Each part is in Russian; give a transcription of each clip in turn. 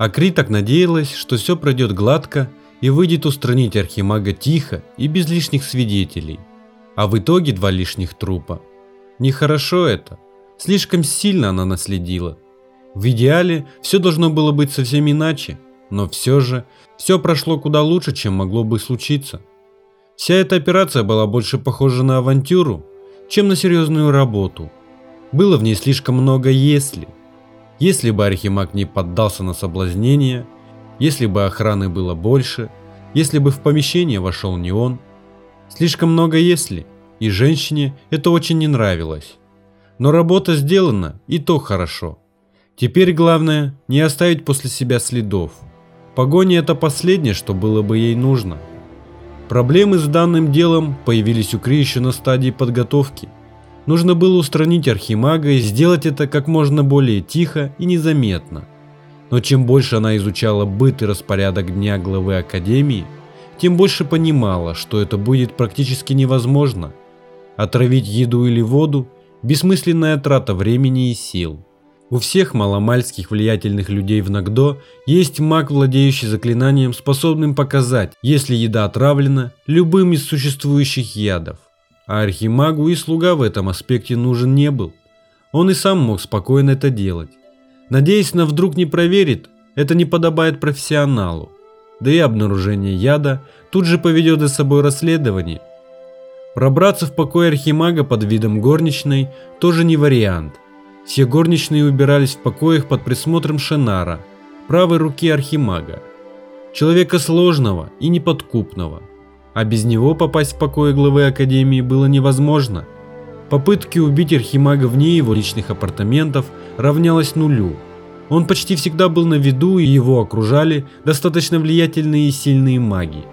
Акри так надеялась, что все пройдет гладко и выйдет устранить архимага тихо и без лишних свидетелей. А в итоге два лишних трупа. Нехорошо это. Слишком сильно она наследила. В идеале все должно было быть совсем иначе, но все же все прошло куда лучше, чем могло бы случиться. Вся эта операция была больше похожа на авантюру, чем на серьезную работу. Было в ней слишком много «если». Если бы Архимаг не поддался на соблазнение, если бы охраны было больше, если бы в помещение вошел не он. Слишком много «если», и женщине это очень не нравилось. Но работа сделана, и то хорошо. Теперь главное не оставить после себя следов. Погоня это последнее, что было бы ей нужно – Проблемы с данным делом появились у Кри еще на стадии подготовки. Нужно было устранить Архимага и сделать это как можно более тихо и незаметно. Но чем больше она изучала быт и распорядок дня главы Академии, тем больше понимала, что это будет практически невозможно. Отравить еду или воду – бессмысленная трата времени и сил – у всех маломальских влиятельных людей в Нагдо есть маг, владеющий заклинанием, способным показать, если еда отравлена любым из существующих ядов. А архимагу и слуга в этом аспекте нужен не был. Он и сам мог спокойно это делать. Надеясь на вдруг не проверит, это не подобает профессионалу. Да и обнаружение яда тут же поведет за собой расследование. Пробраться в покой архимага под видом горничной тоже не вариант – все горничные убирались в покоях под присмотром Шенара, правой руки архимага. Человека сложного и неподкупного. А без него попасть в покои главы Академии было невозможно. Попытки убить архимага вне его личных апартаментов равнялось нулю. Он почти всегда был на виду и его окружали достаточно влиятельные и сильные маги.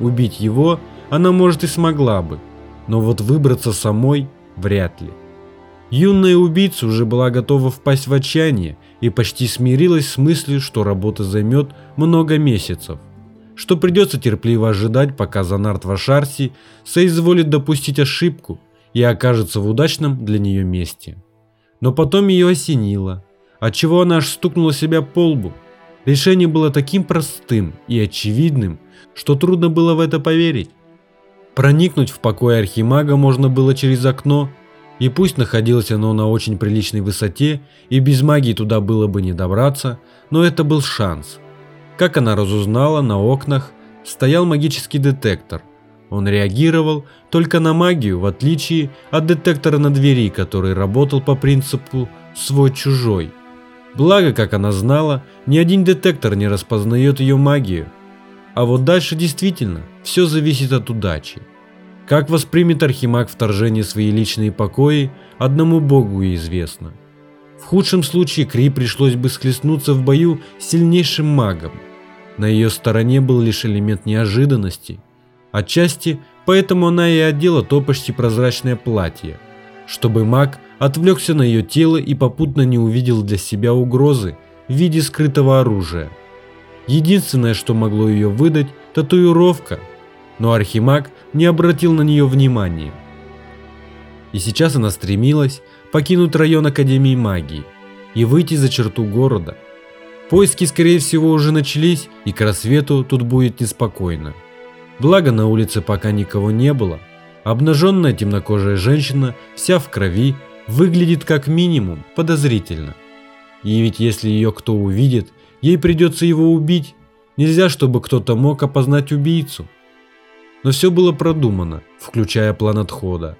Убить его она может и смогла бы, но вот выбраться самой вряд ли. Юная убийца уже была готова впасть в отчаяние и почти смирилась с мыслью, что работа займет много месяцев, что придется терпеливо ожидать, пока Занарт Вашарси соизволит допустить ошибку и окажется в удачном для нее месте. Но потом ее осенило, отчего она аж стукнула себя по лбу. Решение было таким простым и очевидным, что трудно было в это поверить. Проникнуть в покой Архимага можно было через окно, и пусть находилось оно на очень приличной высоте, и без магии туда было бы не добраться, но это был шанс. Как она разузнала, на окнах стоял магический детектор. Он реагировал только на магию, в отличие от детектора на двери, который работал по принципу «свой-чужой». Благо, как она знала, ни один детектор не распознает ее магию. А вот дальше действительно все зависит от удачи. Как воспримет Архимаг вторжение в свои личные покои, одному богу и известно. В худшем случае Кри пришлось бы схлестнуться в бою с сильнейшим магом. На ее стороне был лишь элемент неожиданности. Отчасти поэтому она и одела то почти прозрачное платье, чтобы маг отвлекся на ее тело и попутно не увидел для себя угрозы в виде скрытого оружия. Единственное, что могло ее выдать, татуировка – но Архимаг не обратил на нее внимания. И сейчас она стремилась покинуть район Академии магии и выйти за черту города. Поиски, скорее всего, уже начались, и к рассвету тут будет неспокойно. Благо на улице пока никого не было. Обнаженная темнокожая женщина, вся в крови, выглядит как минимум подозрительно. И ведь если ее кто увидит, ей придется его убить. Нельзя, чтобы кто-то мог опознать убийцу. Но все было продумано, включая план отхода.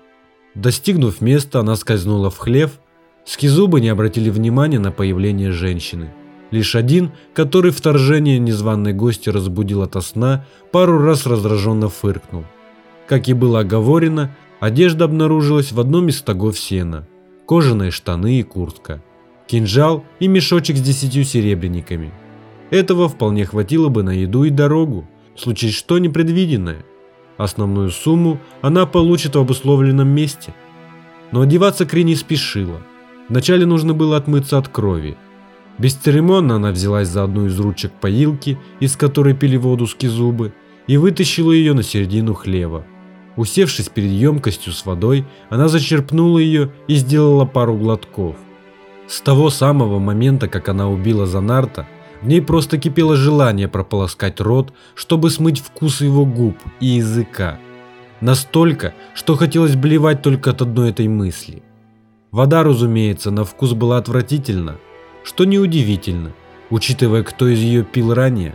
Достигнув места, она скользнула в хлев. Скизубы не обратили внимания на появление женщины. Лишь один, который вторжение незваной гости разбудил ото сна, пару раз раздраженно фыркнул. Как и было оговорено, одежда обнаружилась в одном из стогов сена. Кожаные штаны и куртка. Кинжал и мешочек с десятью серебряниками. Этого вполне хватило бы на еду и дорогу, случись что непредвиденное. Основную сумму она получит в обусловленном месте. Но одеваться Кри не спешила. Вначале нужно было отмыться от крови. Бесцеремонно она взялась за одну из ручек поилки, из которой пили воду скизубы, и вытащила ее на середину хлева. Усевшись перед емкостью с водой, она зачерпнула ее и сделала пару глотков. С того самого момента, как она убила Занарта, В ней просто кипело желание прополоскать рот, чтобы смыть вкус его губ и языка. Настолько, что хотелось блевать только от одной этой мысли. Вода, разумеется, на вкус была отвратительна, что неудивительно, учитывая, кто из ее пил ранее.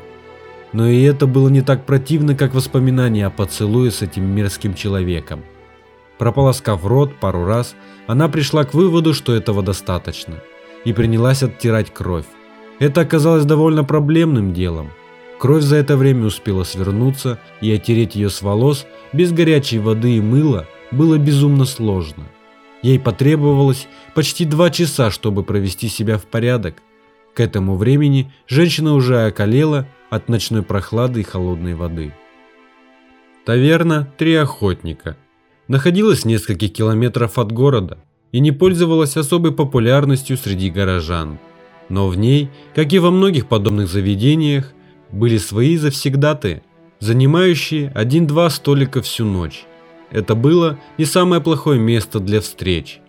Но и это было не так противно, как воспоминание о поцелуе с этим мерзким человеком. Прополоскав рот пару раз, она пришла к выводу, что этого достаточно, и принялась оттирать кровь. Это оказалось довольно проблемным делом. Кровь за это время успела свернуться, и оттереть ее с волос без горячей воды и мыла было безумно сложно. Ей потребовалось почти два часа, чтобы провести себя в порядок. К этому времени женщина уже околела от ночной прохлады и холодной воды. Таверна «Три охотника» находилась в нескольких километров от города и не пользовалась особой популярностью среди горожан. Но в ней, как и во многих подобных заведениях, были свои завсегдаты, занимающие один-два столика всю ночь. Это было не самое плохое место для встреч.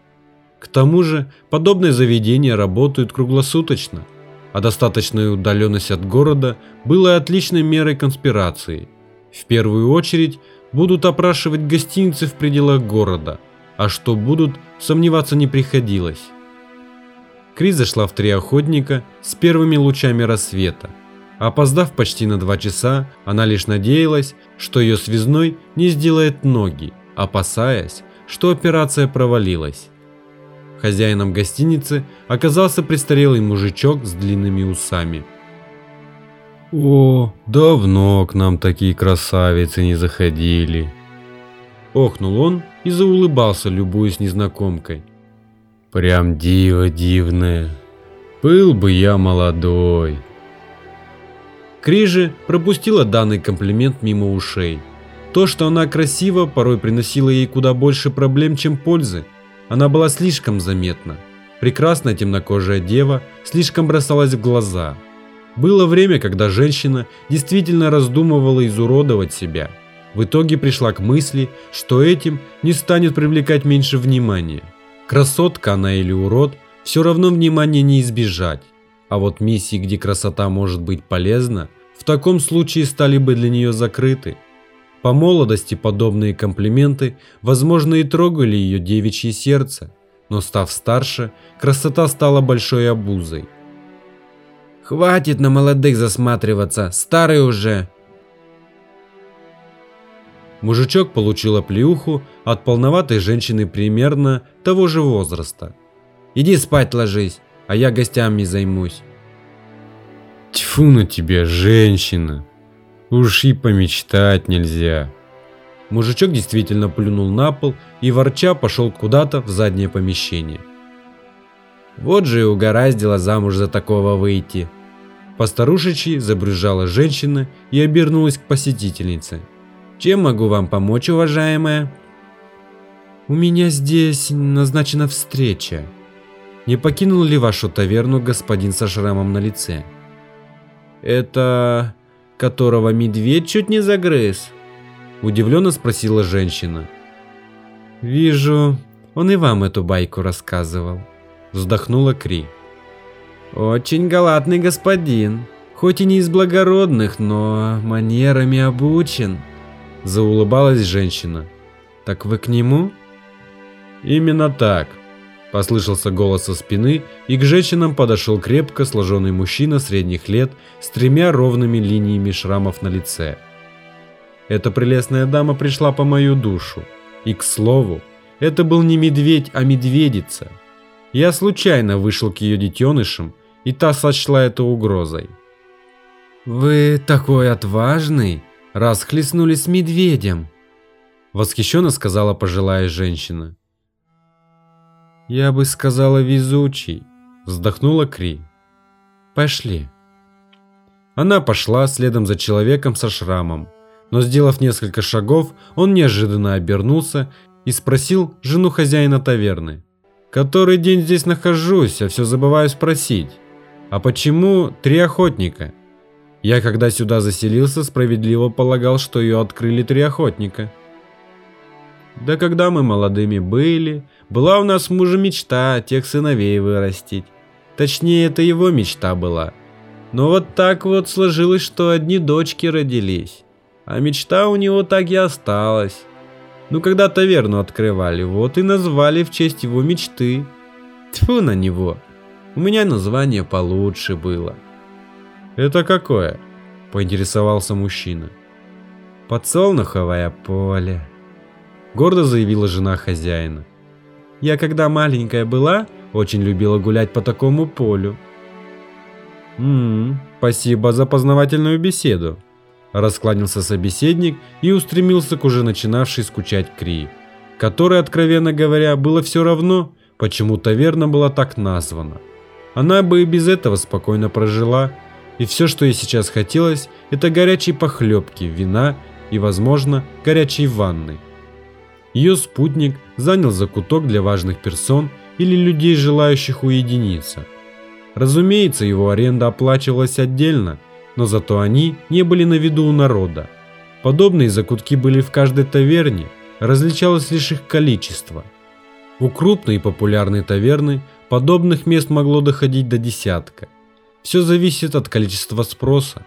К тому же, подобные заведения работают круглосуточно, а достаточная удаленность от города была отличной мерой конспирации. В первую очередь будут опрашивать гостиницы в пределах города, а что будут, сомневаться не приходилось. Крис зашла в три охотника с первыми лучами рассвета. Опоздав почти на два часа, она лишь надеялась, что ее связной не сделает ноги, опасаясь, что операция провалилась. Хозяином гостиницы оказался престарелый мужичок с длинными усами. «О, давно к нам такие красавицы не заходили!» Охнул он и заулыбался, любуясь незнакомкой. «Прям диво дивное! Был бы я молодой!» Крижи пропустила данный комплимент мимо ушей. То, что она красива, порой приносило ей куда больше проблем, чем пользы. Она была слишком заметна. Прекрасная темнокожая дева слишком бросалась в глаза. Было время, когда женщина действительно раздумывала изуродовать себя. В итоге пришла к мысли, что этим не станет привлекать меньше внимания. Красотка она или урод, все равно внимания не избежать. А вот миссии, где красота может быть полезна, в таком случае стали бы для нее закрыты. По молодости подобные комплименты, возможно, и трогали ее девичье сердце, но став старше, красота стала большой обузой. «Хватит на молодых засматриваться, старый уже!» Мужичок получил оплеуху от полноватой женщины примерно того же возраста. «Иди спать ложись, а я гостями займусь». Тьфу на тебя, женщина. Уж и помечтать нельзя. Мужичок действительно плюнул на пол и ворча пошел куда-то в заднее помещение. Вот же и угораздило замуж за такого выйти. Постарушечьи забрюзжала женщина и обернулась к посетительнице. Чем могу вам помочь, уважаемая? У меня здесь назначена встреча. Не покинул ли вашу таверну господин со шрамом на лице? Это... которого медведь чуть не загрыз? Удивленно спросила женщина. Вижу, он и вам эту байку рассказывал. Вздохнула Кри. Очень галатный господин. Хоть и не из благородных, но манерами обучен. Заулыбалась женщина. Так вы к нему? Именно так, Послышался голос со спины, и к женщинам подошел крепко сложенный мужчина средних лет с тремя ровными линиями шрамов на лице. Эта прелестная дама пришла по мою душу. И, к слову, это был не медведь, а медведица. Я случайно вышел к ее детенышам, и та сочла это угрозой. «Вы такой отважный, раз хлестнулись с медведем!» Восхищенно сказала пожилая женщина. «Я бы сказала везучий», – вздохнула Кри. «Пошли». Она пошла следом за человеком со шрамом, но сделав несколько шагов, он неожиданно обернулся и спросил жену хозяина таверны. «Который день здесь нахожусь, а все забываю спросить. А почему три охотника?» Я, когда сюда заселился, справедливо полагал, что ее открыли три охотника. Да когда мы молодыми были, была у нас мужа мечта тех сыновей вырастить. Точнее, это его мечта была. Но вот так вот сложилось, что одни дочки родились. А мечта у него так и осталась. Ну, когда таверну открывали, вот и назвали в честь его мечты. Тьфу на него. У меня название получше было. Это какое? Поинтересовался мужчина. Подсолнуховое поле. Гордо заявила жена хозяина. Я когда маленькая была, очень любила гулять по такому полю. «М-м, спасибо за познавательную беседу», – раскланялся собеседник и устремился к уже начинавшей скучать Кри, которой, откровенно говоря, было все равно, почему таверна была так названа. Она бы и без этого спокойно прожила, и все, что ей сейчас хотелось, это горячей похлебки, вина и, возможно, горячей ванны. Ее спутник занял закуток для важных персон или людей, желающих уединиться – Разумеется, его аренда оплачивалась отдельно, но зато они не были на виду у народа. Подобные закутки были в каждой таверне, различалось лишь их количество. У крупной и популярной таверны подобных мест могло доходить до десятка. Все зависит от количества спроса.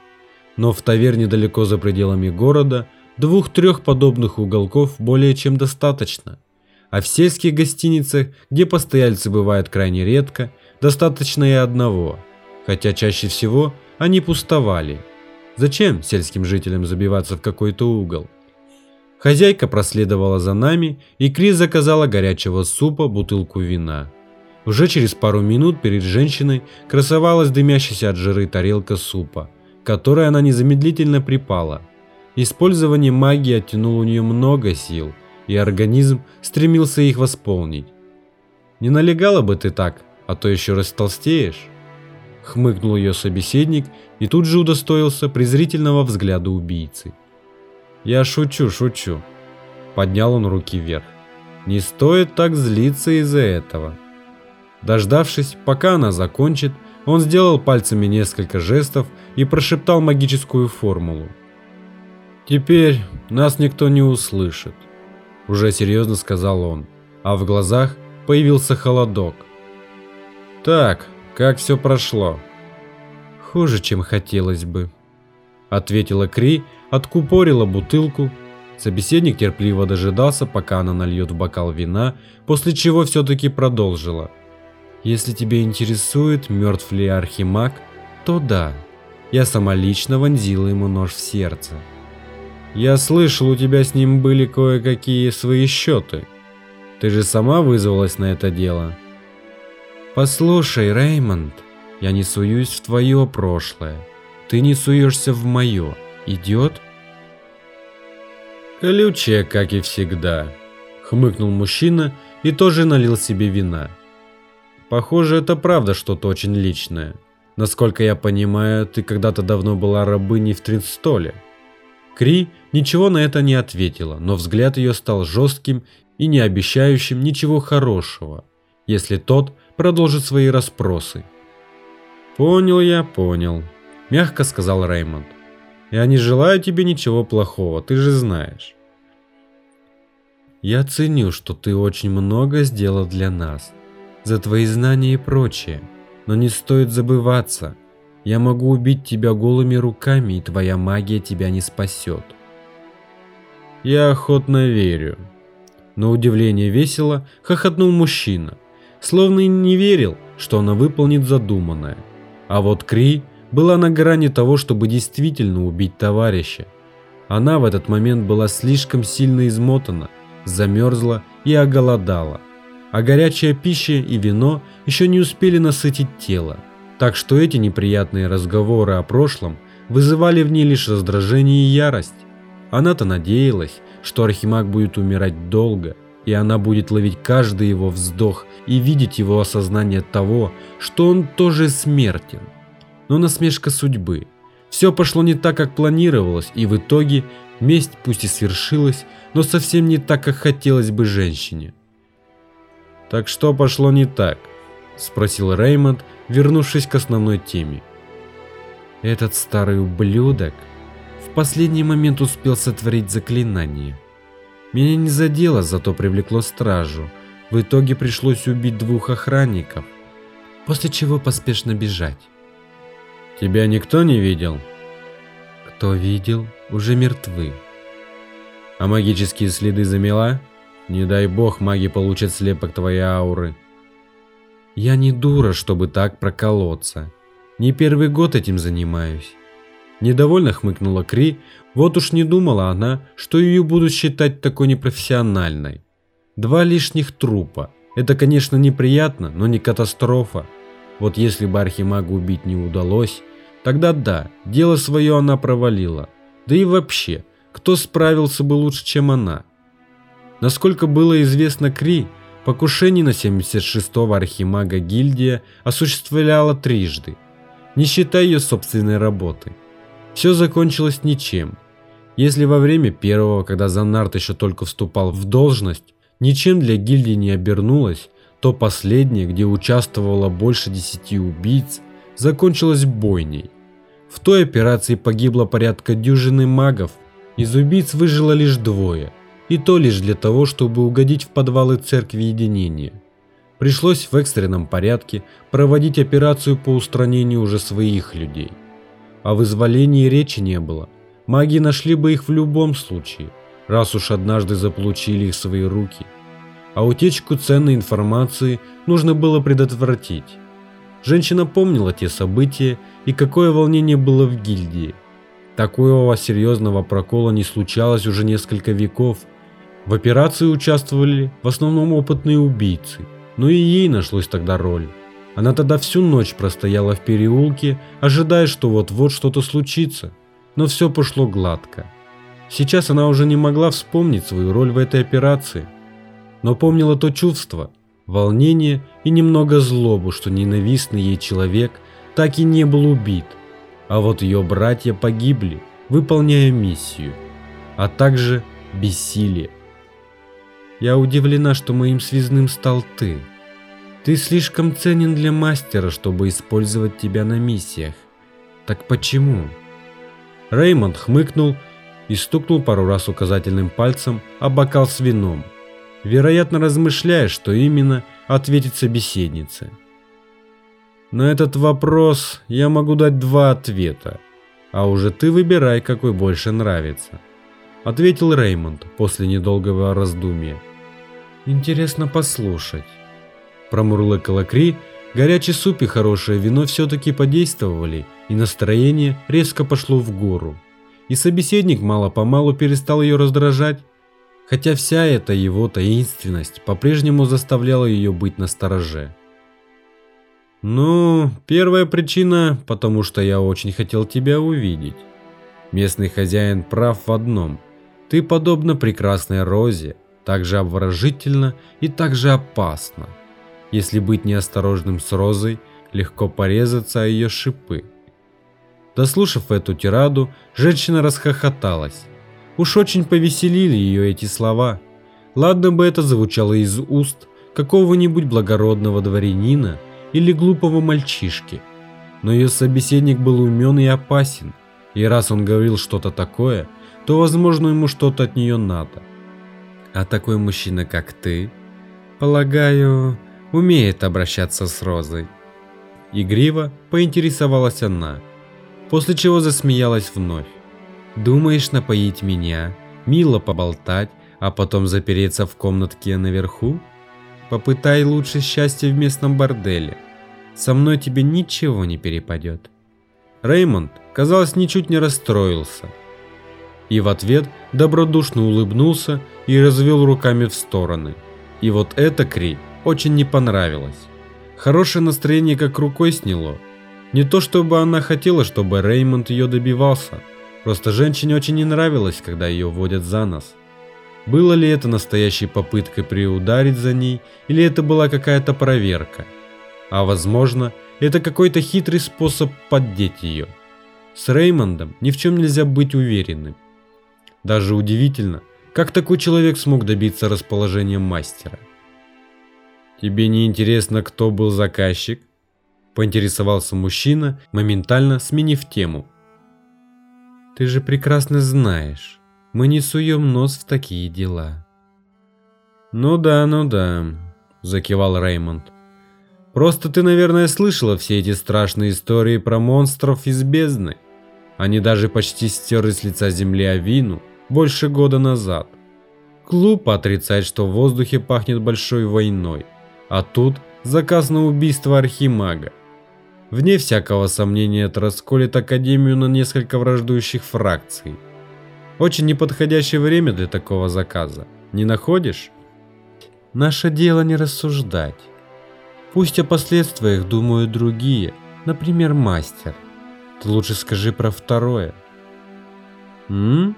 Но в таверне далеко за пределами города двух-трех подобных уголков более чем достаточно. А в сельских гостиницах, где постояльцы бывают крайне редко, достаточно и одного, хотя чаще всего они пустовали. Зачем сельским жителям забиваться в какой-то угол? Хозяйка проследовала за нами, и Крис заказала горячего супа, бутылку вина. Уже через пару минут перед женщиной красовалась дымящаяся от жиры тарелка супа, к которой она незамедлительно припала. Использование магии оттянуло у нее много сил, и организм стремился их восполнить. «Не налегала бы ты так, а то еще раз толстеешь. Хмыкнул ее собеседник и тут же удостоился презрительного взгляда убийцы. Я шучу, шучу. Поднял он руки вверх. Не стоит так злиться из-за этого. Дождавшись, пока она закончит, он сделал пальцами несколько жестов и прошептал магическую формулу. «Теперь нас никто не услышит», – уже серьезно сказал он, а в глазах появился холодок. Так, как все прошло? Хуже, чем хотелось бы, ответила Кри, откупорила бутылку. Собеседник терпеливо дожидался, пока она нальет в бокал вина, после чего все-таки продолжила. Если тебя интересует, мертв ли Архимаг, то да, я сама лично вонзила ему нож в сердце. Я слышал, у тебя с ним были кое-какие свои счеты. Ты же сама вызвалась на это дело. Послушай, Реймонд, я не суюсь в твое прошлое. Ты не суешься в мое. Идет? Колючая, как и всегда. Хмыкнул мужчина и тоже налил себе вина. Похоже, это правда что-то очень личное. Насколько я понимаю, ты когда-то давно была рабыней в Тринстоле. Кри ничего на это не ответила, но взгляд ее стал жестким и не обещающим ничего хорошего, если тот продолжит свои расспросы. «Понял я, понял», – мягко сказал Реймонд. «Я не желаю тебе ничего плохого, ты же знаешь». «Я ценю, что ты очень много сделал для нас, за твои знания и прочее, но не стоит забываться, я могу убить тебя голыми руками, и твоя магия тебя не спасет». «Я охотно верю», – на удивление весело хохотнул мужчина – словно и не верил, что она выполнит задуманное. А вот Кри была на грани того, чтобы действительно убить товарища. Она в этот момент была слишком сильно измотана, замерзла и оголодала. А горячая пища и вино еще не успели насытить тело. Так что эти неприятные разговоры о прошлом вызывали в ней лишь раздражение и ярость. Она-то надеялась, что Архимаг будет умирать долго – и она будет ловить каждый его вздох и видеть его осознание того, что он тоже смертен. Но насмешка судьбы. Все пошло не так, как планировалось, и в итоге месть пусть и свершилась, но совсем не так, как хотелось бы женщине. «Так что пошло не так?» – спросил Реймонд, вернувшись к основной теме. Этот старый ублюдок в последний момент успел сотворить заклинание – меня не задело, зато привлекло стражу. В итоге пришлось убить двух охранников, после чего поспешно бежать. Тебя никто не видел? Кто видел, уже мертвы. А магические следы замела? Не дай бог маги получат слепок твоей ауры. Я не дура, чтобы так проколоться. Не первый год этим занимаюсь. Недовольно хмыкнула Кри, вот уж не думала она, что ее будут считать такой непрофессиональной. Два лишних трупа. Это, конечно, неприятно, но не катастрофа. Вот если бы Архимагу убить не удалось, тогда да, дело свое она провалила. Да и вообще, кто справился бы лучше, чем она? Насколько было известно Кри, покушение на 76-го Архимага гильдия осуществляла трижды, не считая ее собственной работы. Все закончилось ничем. Если во время первого, когда Занарт еще только вступал в должность, ничем для гильдии не обернулось, то последнее, где участвовало больше десяти убийц, закончилось бойней. В той операции погибло порядка дюжины магов, из убийц выжило лишь двое, и то лишь для того, чтобы угодить в подвалы церкви единения. Пришлось в экстренном порядке проводить операцию по устранению уже своих людей – о вызволении речи не было. Маги нашли бы их в любом случае, раз уж однажды заполучили их свои руки. А утечку ценной информации нужно было предотвратить. Женщина помнила те события и какое волнение было в гильдии. Такого серьезного прокола не случалось уже несколько веков. В операции участвовали в основном опытные убийцы, но и ей нашлась тогда роль. Она тогда всю ночь простояла в переулке, ожидая, что вот-вот что-то случится. Но все пошло гладко. Сейчас она уже не могла вспомнить свою роль в этой операции, но помнила то чувство, волнение и немного злобу, что ненавистный ей человек так и не был убит, а вот ее братья погибли, выполняя миссию, а также бессилие. Я удивлена, что моим связным стал ты, ты слишком ценен для мастера, чтобы использовать тебя на миссиях. Так почему? Реймонд хмыкнул и стукнул пару раз указательным пальцем о бокал с вином, вероятно размышляя, что именно ответит собеседнице. На этот вопрос я могу дать два ответа, а уже ты выбирай, какой больше нравится, ответил Реймонд после недолгого раздумья. Интересно послушать. Промурлыкала Кри, горячий суп и хорошее вино все-таки подействовали, и настроение резко пошло в гору. И собеседник мало-помалу перестал ее раздражать, хотя вся эта его таинственность по-прежнему заставляла ее быть настороже. «Ну, первая причина, потому что я очень хотел тебя увидеть. Местный хозяин прав в одном. Ты подобна прекрасной розе, так же обворожительно и так же опасно. Если быть неосторожным с розой, легко порезаться о ее шипы. Дослушав эту тираду, женщина расхохоталась. Уж очень повеселили ее эти слова. Ладно бы это звучало из уст какого-нибудь благородного дворянина или глупого мальчишки. Но ее собеседник был умен и опасен, и раз он говорил что-то такое, то, возможно, ему что-то от нее надо. А такой мужчина, как ты, полагаю, умеет обращаться с Розой. Игриво поинтересовалась она, после чего засмеялась вновь. «Думаешь напоить меня, мило поболтать, а потом запереться в комнатке наверху? Попытай лучше счастье в местном борделе. Со мной тебе ничего не перепадет». Реймонд, казалось, ничуть не расстроился. И в ответ добродушно улыбнулся и развел руками в стороны. И вот это Кри очень не понравилось. Хорошее настроение как рукой сняло. Не то чтобы она хотела, чтобы Реймонд ее добивался, просто женщине очень не нравилось, когда ее водят за нос. Было ли это настоящей попыткой приударить за ней, или это была какая-то проверка? А возможно, это какой-то хитрый способ поддеть ее. С Реймондом ни в чем нельзя быть уверенным. Даже удивительно, как такой человек смог добиться расположения мастера. «Тебе не интересно, кто был заказчик?» Поинтересовался мужчина, моментально сменив тему. «Ты же прекрасно знаешь, мы не суем нос в такие дела». «Ну да, ну да», – закивал Реймонд. Просто ты, наверное, слышала все эти страшные истории про монстров из бездны. Они даже почти стерли с лица земли Авину больше года назад. Глупо отрицать, что в воздухе пахнет большой войной. А тут заказ на убийство Архимага. Вне всякого сомнения это расколет Академию на несколько враждующих фракций. Очень неподходящее время для такого заказа. Не находишь? Наше дело не рассуждать. Пусть о последствиях думают другие, например, мастер. Ты лучше скажи про второе. М?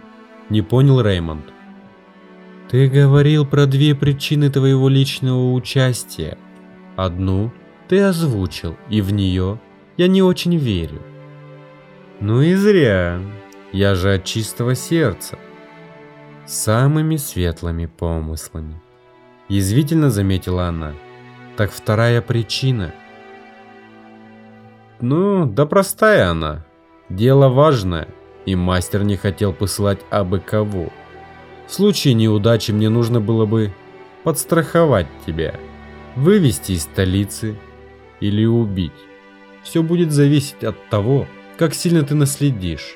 Не понял Реймонд. Ты говорил про две причины твоего личного участия. Одну ты озвучил, и в нее я не очень верю. Ну и зря. Я же от чистого сердца. Самыми светлыми помыслами. Язвительно заметила она. Так вторая причина. Ну, да простая она. Дело важное, и мастер не хотел посылать абы кого. В случае неудачи мне нужно было бы подстраховать тебя, вывести из столицы или убить. Все будет зависеть от того, как сильно ты наследишь.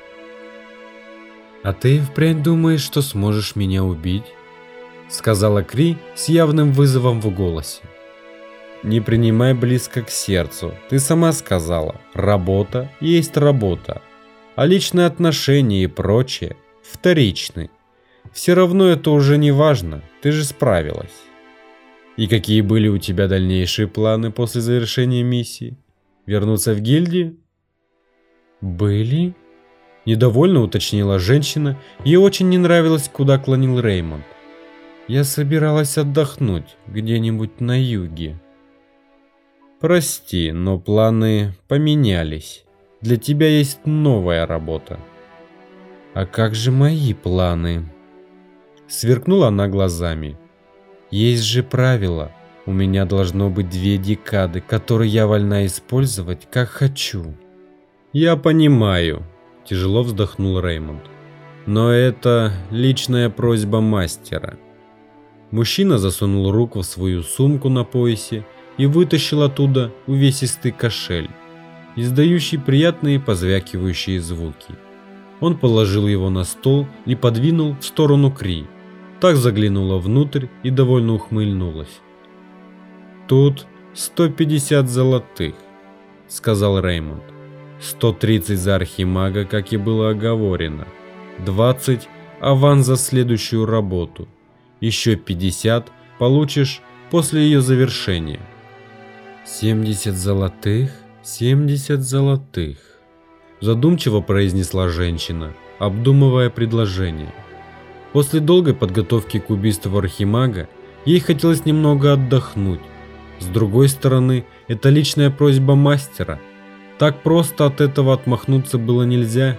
«А ты впрямь думаешь, что сможешь меня убить?» Сказала Кри с явным вызовом в голосе. «Не принимай близко к сердцу. Ты сама сказала, работа есть работа. А личные отношения и прочее вторичны. Все равно это уже не важно, ты же справилась». «И какие были у тебя дальнейшие планы после завершения миссии? Вернуться в гильдию?» «Были?» Недовольно уточнила женщина, ей очень не нравилось, куда клонил Реймонд. Я собиралась отдохнуть где-нибудь на юге. Прости, но планы поменялись. Для тебя есть новая работа. А как же мои планы? Сверкнула она глазами. Есть же правило. У меня должно быть две декады, которые я вольна использовать, как хочу. Я понимаю, Тяжело вздохнул Реймонд. Но это личная просьба мастера. Мужчина засунул руку в свою сумку на поясе и вытащил оттуда увесистый кошель, издающий приятные позвякивающие звуки. Он положил его на стол и подвинул в сторону Кри. Так заглянула внутрь и довольно ухмыльнулась. «Тут 150 золотых», — сказал Реймонд. 130 за архимага, как и было оговорено. 20 аванс за следующую работу. Еще 50 получишь после ее завершения. 70 золотых, 70 золотых. Задумчиво произнесла женщина, обдумывая предложение. После долгой подготовки к убийству архимага ей хотелось немного отдохнуть. С другой стороны, это личная просьба мастера – так просто от этого отмахнуться было нельзя.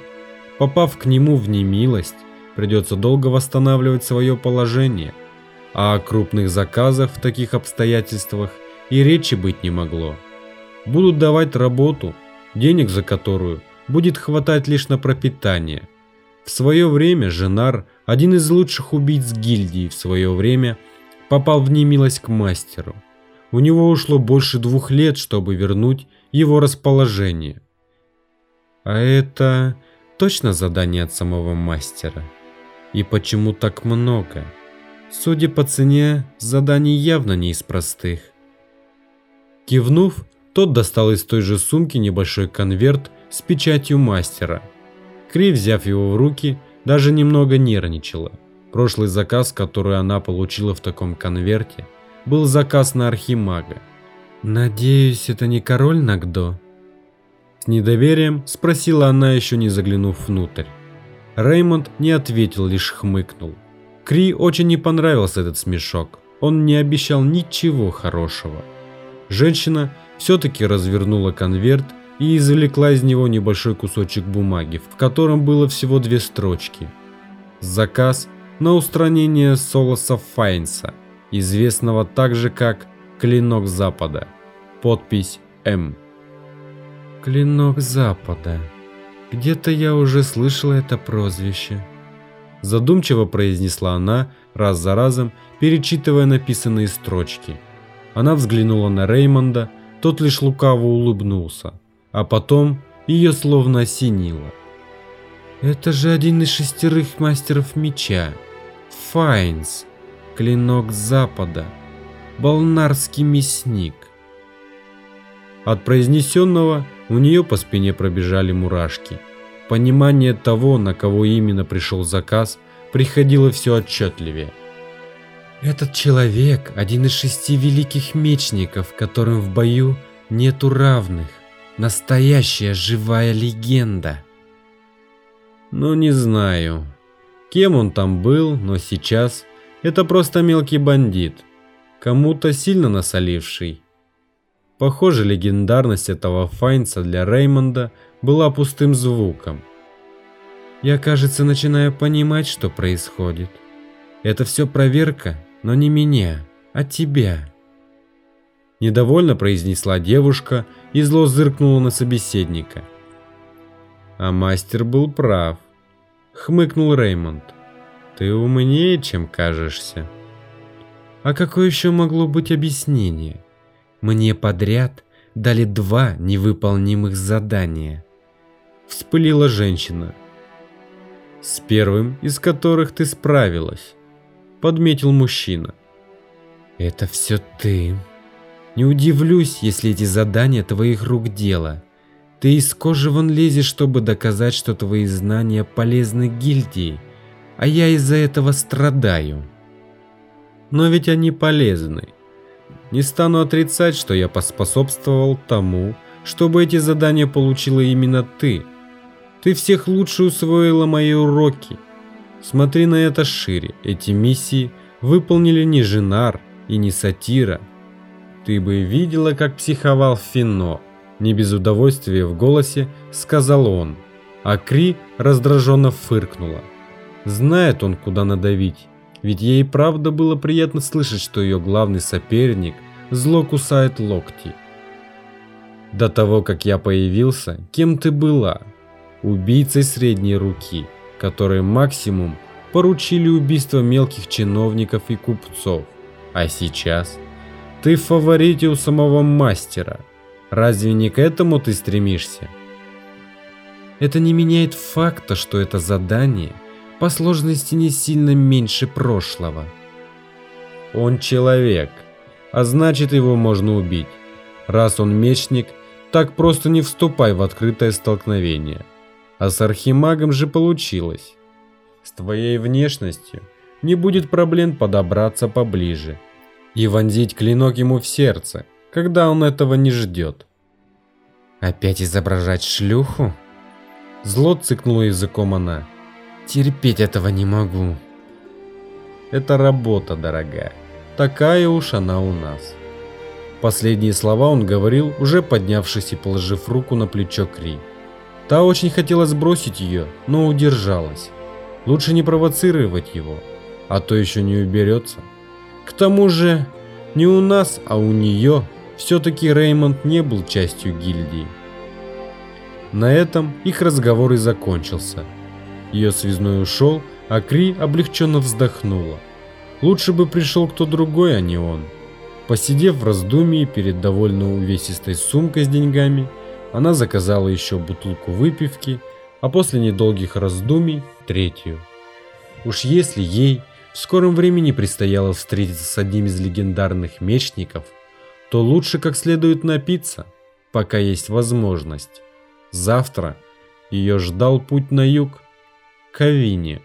Попав к нему в немилость, придется долго восстанавливать свое положение. А о крупных заказах в таких обстоятельствах и речи быть не могло. Будут давать работу, денег за которую будет хватать лишь на пропитание. В свое время Женар, один из лучших убийц гильдии в свое время, попал в немилость к мастеру. У него ушло больше двух лет, чтобы вернуть его расположение. А это точно задание от самого мастера. И почему так много? Судя по цене, задание явно не из простых. Кивнув, тот достал из той же сумки небольшой конверт с печатью мастера. Кри, взяв его в руки, даже немного нервничала. Прошлый заказ, который она получила в таком конверте, был заказ на архимага. «Надеюсь, это не король Нагдо?» С недоверием спросила она, еще не заглянув внутрь. Реймонд не ответил, лишь хмыкнул. Кри очень не понравился этот смешок. Он не обещал ничего хорошего. Женщина все-таки развернула конверт и извлекла из него небольшой кусочек бумаги, в котором было всего две строчки. Заказ на устранение Солоса Файнса, известного также как Клинок Запада. Подпись М. Клинок Запада. Где-то я уже слышала это прозвище. Задумчиво произнесла она, раз за разом, перечитывая написанные строчки. Она взглянула на Реймонда, Тот лишь лукаво улыбнулся, а потом ее словно осенило. Это же один из шестерых мастеров меча. Файнс, клинок запада, болнарский мясник. От произнесенного у нее по спине пробежали мурашки. Понимание того, на кого именно пришел заказ, приходило все отчетливее. Этот человек – один из шести великих мечников, которым в бою нету равных. Настоящая живая легенда. Ну не знаю, кем он там был, но сейчас это просто мелкий бандит, кому-то сильно насоливший. Похоже, легендарность этого Файнца для Реймонда была пустым звуком. Я, кажется, начинаю понимать, что происходит. Это все проверка но не меня, а тебя. Недовольно произнесла девушка и зло зыркнула на собеседника. А мастер был прав. Хмыкнул Реймонд. Ты умнее, чем кажешься. А какое еще могло быть объяснение? Мне подряд дали два невыполнимых задания. Вспылила женщина. С первым из которых ты справилась подметил мужчина. Это все ты. Не удивлюсь, если эти задания твоих рук дело. Ты из кожи вон лезешь, чтобы доказать, что твои знания полезны гильдии, а я из-за этого страдаю. Но ведь они полезны. Не стану отрицать, что я поспособствовал тому, чтобы эти задания получила именно ты. Ты всех лучше усвоила мои уроки, Смотри на это шире. Эти миссии выполнили не Женар и не Сатира. Ты бы видела, как психовал Фино. Не без удовольствия в голосе сказал он. А Кри раздраженно фыркнула. Знает он, куда надавить. Ведь ей правда было приятно слышать, что ее главный соперник зло кусает локти. До того, как я появился, кем ты была? Убийцей средней руки которые максимум поручили убийство мелких чиновников и купцов. А сейчас ты в фаворите у самого мастера. Разве не к этому ты стремишься? Это не меняет факта, что это задание по сложности не сильно меньше прошлого. Он человек, а значит его можно убить. Раз он мечник, так просто не вступай в открытое столкновение. А с архимагом же получилось. С твоей внешностью не будет проблем подобраться поближе и вонзить клинок ему в сердце, когда он этого не ждет. Опять изображать шлюху? Зло цыкнула языком она. Терпеть этого не могу. Это работа, дорогая. Такая уж она у нас. Последние слова он говорил, уже поднявшись и положив руку на плечо Кри. Та очень хотела сбросить ее, но удержалась. Лучше не провоцировать его, а то еще не уберется. К тому же, не у нас, а у нее все-таки Реймонд не был частью гильдии. На этом их разговор и закончился. Ее связной ушел, а Кри облегченно вздохнула. Лучше бы пришел кто другой, а не он. Посидев в раздумье перед довольно увесистой сумкой с деньгами, она заказала еще бутылку выпивки, а после недолгих раздумий – третью. Уж если ей в скором времени предстояло встретиться с одним из легендарных мечников, то лучше как следует напиться, пока есть возможность. Завтра ее ждал путь на юг, к Авине.